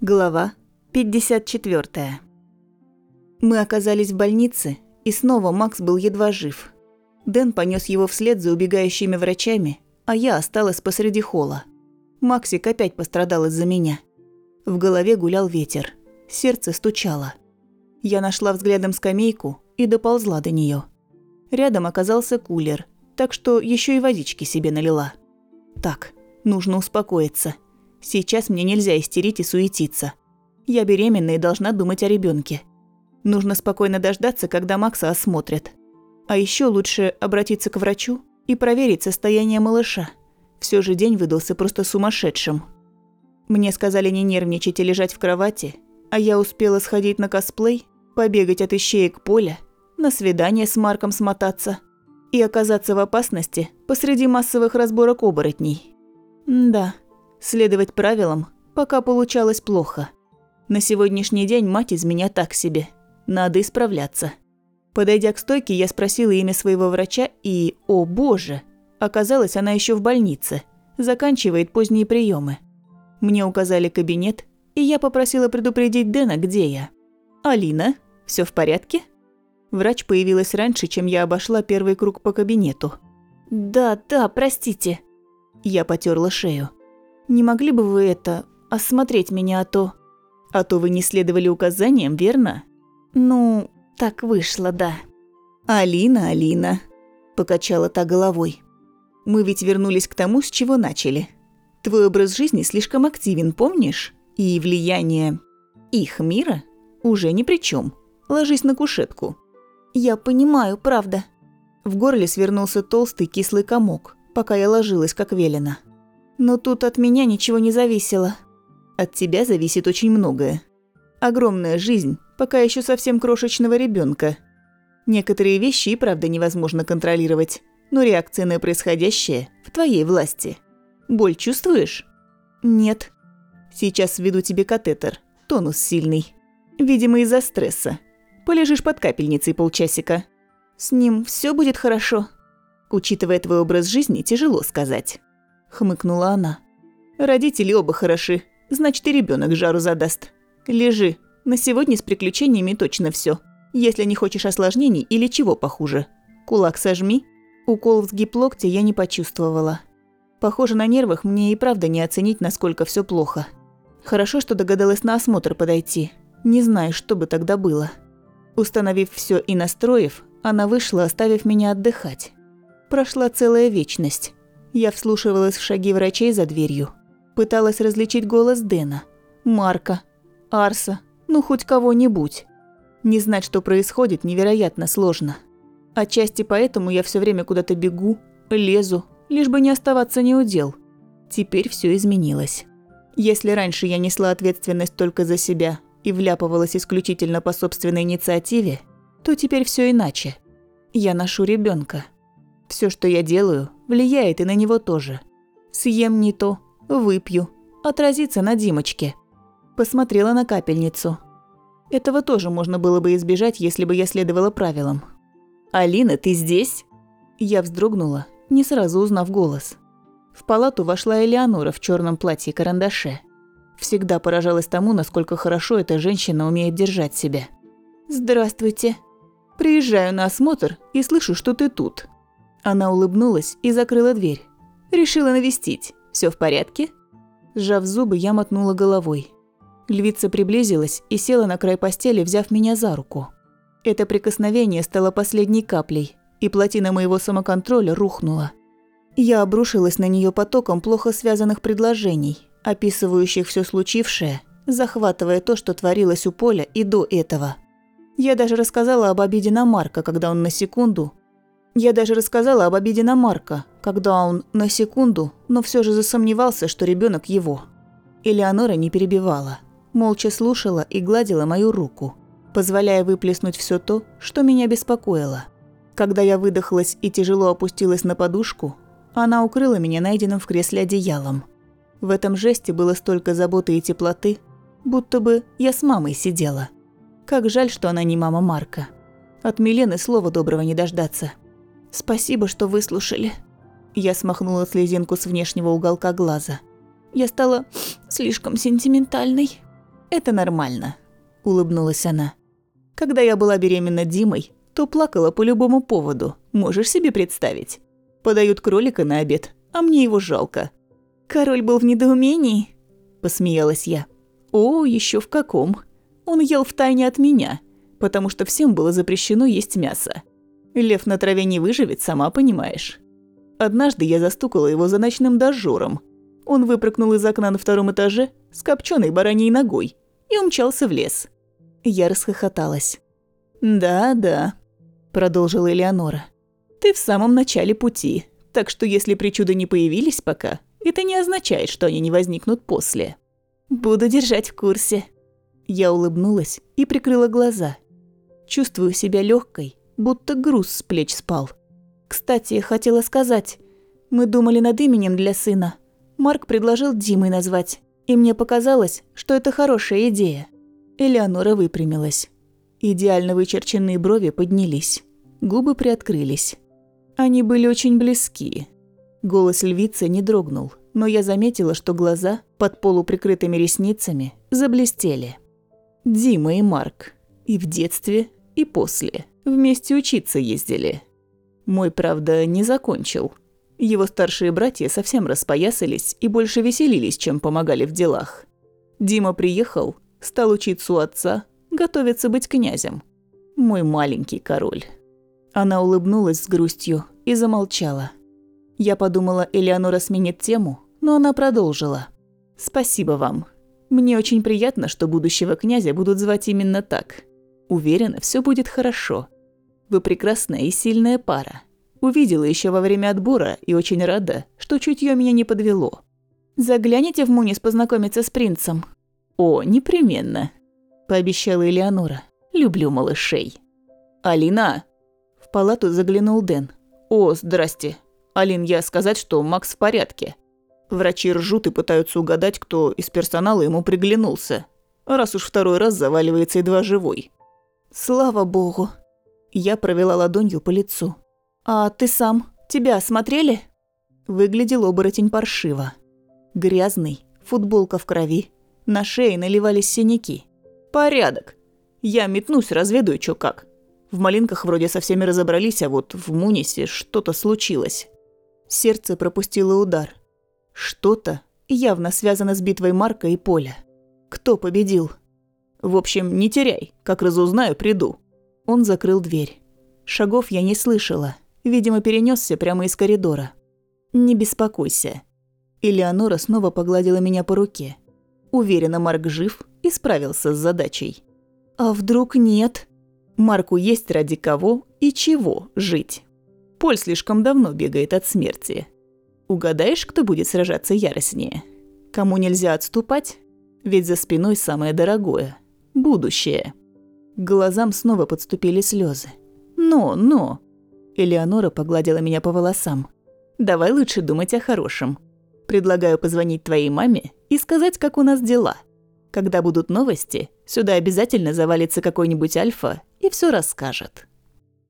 Глава 54. Мы оказались в больнице, и снова Макс был едва жив. Дэн понес его вслед за убегающими врачами, а я осталась посреди холла. Максик опять пострадал из-за меня. В голове гулял ветер, сердце стучало. Я нашла взглядом скамейку и доползла до нее. Рядом оказался кулер, так что еще и водички себе налила. Так, нужно успокоиться. Сейчас мне нельзя истерить и суетиться. Я беременна и должна думать о ребенке. Нужно спокойно дождаться, когда Макса осмотрят. А еще лучше обратиться к врачу и проверить состояние малыша. Все же день выдался просто сумасшедшим. Мне сказали не нервничать и лежать в кровати, а я успела сходить на косплей, побегать от ищеек поля, на свидание с Марком смотаться и оказаться в опасности посреди массовых разборок оборотней. М да, Следовать правилам пока получалось плохо. На сегодняшний день мать из меня так себе. Надо исправляться. Подойдя к стойке, я спросила имя своего врача и, о боже, оказалось, она еще в больнице, заканчивает поздние приемы. Мне указали кабинет, и я попросила предупредить Дэна, где я. «Алина, все в порядке?» Врач появилась раньше, чем я обошла первый круг по кабинету. «Да, да, простите». Я потерла шею. Не могли бы вы это, осмотреть меня, а то... А то вы не следовали указаниям, верно? Ну, так вышло, да. Алина, Алина, покачала та головой. Мы ведь вернулись к тому, с чего начали. Твой образ жизни слишком активен, помнишь? И влияние их мира уже ни при чем. Ложись на кушетку. Я понимаю, правда. В горле свернулся толстый кислый комок, пока я ложилась, как велено. Но тут от меня ничего не зависело. От тебя зависит очень многое. Огромная жизнь, пока еще совсем крошечного ребенка. Некоторые вещи правда невозможно контролировать, но реакция на происходящее в твоей власти. Боль чувствуешь? Нет. Сейчас введу тебе катетер, тонус сильный. Видимо, из-за стресса. Полежишь под капельницей полчасика. С ним все будет хорошо. Учитывая твой образ жизни, тяжело сказать. – хмыкнула она. «Родители оба хороши, значит и ребенок жару задаст. Лежи, на сегодня с приключениями точно все. Если не хочешь осложнений или чего похуже. Кулак сожми». Укол в сгиб локтя я не почувствовала. Похоже, на нервах мне и правда не оценить, насколько все плохо. Хорошо, что догадалась на осмотр подойти. Не знаю, что бы тогда было. Установив все и настроив, она вышла, оставив меня отдыхать. Прошла целая вечность. Я вслушивалась в шаги врачей за дверью. Пыталась различить голос Дэна, Марка, Арса, ну хоть кого-нибудь. Не знать, что происходит, невероятно сложно. Отчасти поэтому я все время куда-то бегу, лезу, лишь бы не оставаться неудел. Теперь все изменилось. Если раньше я несла ответственность только за себя и вляпывалась исключительно по собственной инициативе, то теперь все иначе. Я ношу ребенка. Все, что я делаю, влияет и на него тоже. Съем не то, выпью, отразится на Димочке. Посмотрела на капельницу. Этого тоже можно было бы избежать, если бы я следовала правилам. «Алина, ты здесь?» Я вздрогнула, не сразу узнав голос. В палату вошла Элеонора в черном платье-карандаше. Всегда поражалась тому, насколько хорошо эта женщина умеет держать себя. «Здравствуйте. Приезжаю на осмотр и слышу, что ты тут. Она улыбнулась и закрыла дверь. «Решила навестить. Все в порядке?» Сжав зубы, я мотнула головой. Львица приблизилась и села на край постели, взяв меня за руку. Это прикосновение стало последней каплей, и плотина моего самоконтроля рухнула. Я обрушилась на нее потоком плохо связанных предложений, описывающих все случившее, захватывая то, что творилось у Поля и до этого. Я даже рассказала об обиде на Марка, когда он на секунду я даже рассказала об обиде на Марка, когда он на секунду, но все же засомневался, что ребенок его. Элеонора не перебивала, молча слушала и гладила мою руку, позволяя выплеснуть все то, что меня беспокоило. Когда я выдохлась и тяжело опустилась на подушку, она укрыла меня найденным в кресле одеялом. В этом жесте было столько заботы и теплоты, будто бы я с мамой сидела. Как жаль, что она не мама Марка. От Милены слова доброго не дождаться. Спасибо, что выслушали. Я смахнула слезинку с внешнего уголка глаза. Я стала слишком сентиментальной. это нормально», – улыбнулась она. «Когда я была беременна Димой, то плакала по любому поводу, можешь себе представить? Подают кролика на обед, а мне его жалко». «Король был в недоумении?» – посмеялась я. «О, еще в каком? Он ел втайне от меня, потому что всем было запрещено есть мясо. Лев на траве не выживет, сама понимаешь. Однажды я застукала его за ночным дожором. Он выпрыгнул из окна на втором этаже с копченой бараньей ногой и умчался в лес. Я расхохоталась. «Да-да», – продолжила Элеонора. «Ты в самом начале пути, так что если причуды не появились пока, это не означает, что они не возникнут после». «Буду держать в курсе». Я улыбнулась и прикрыла глаза. Чувствую себя легкой, будто груз с плеч спал. Кстати, хотела сказать, мы думали над именем для сына. Марк предложил Димой назвать, и мне показалось, что это хорошая идея. Элеонора выпрямилась. Идеально вычерченные брови поднялись, губы приоткрылись. Они были очень близки. Голос львицы не дрогнул, но я заметила, что глаза под полуприкрытыми ресницами заблестели. Дима и Марк. И в детстве, и после. Вместе учиться ездили. Мой, правда, не закончил. Его старшие братья совсем распоясались и больше веселились, чем помогали в делах. Дима приехал, стал учиться у отца, готовиться быть князем. Мой маленький король. Она улыбнулась с грустью и замолчала. Я подумала, Элеонора сменит тему, но она продолжила. «Спасибо вам. Мне очень приятно, что будущего князя будут звать именно так. Уверена, все будет хорошо. Вы прекрасная и сильная пара. Увидела еще во время отбора и очень рада, что чутье меня не подвело. Загляните в Мунис познакомиться с принцем. О, непременно, пообещала Элеонора. Люблю малышей. Алина! В палату заглянул Дэн. О, здрасте. Алин, я сказать, что Макс в порядке. Врачи ржут и пытаются угадать, кто из персонала ему приглянулся. Раз уж второй раз заваливается едва живой. Слава богу. Я провела ладонью по лицу. «А ты сам? Тебя осмотрели?» Выглядел оборотень паршиво. Грязный, футболка в крови, на шее наливались синяки. «Порядок. Я метнусь, разведаю, чё как. В малинках вроде со всеми разобрались, а вот в Мунисе что-то случилось». Сердце пропустило удар. Что-то явно связано с битвой Марка и Поля. Кто победил? В общем, не теряй, как разузнаю, приду. Он закрыл дверь. Шагов я не слышала. Видимо, перенесся прямо из коридора. «Не беспокойся». Элеонора снова погладила меня по руке. Уверена, Марк жив и справился с задачей. «А вдруг нет?» Марку есть ради кого и чего жить. Поль слишком давно бегает от смерти. Угадаешь, кто будет сражаться яростнее? Кому нельзя отступать? Ведь за спиной самое дорогое – будущее. К глазам снова подступили слезы. «Но, но!» Элеонора погладила меня по волосам. «Давай лучше думать о хорошем. Предлагаю позвонить твоей маме и сказать, как у нас дела. Когда будут новости, сюда обязательно завалится какой-нибудь альфа и все расскажет».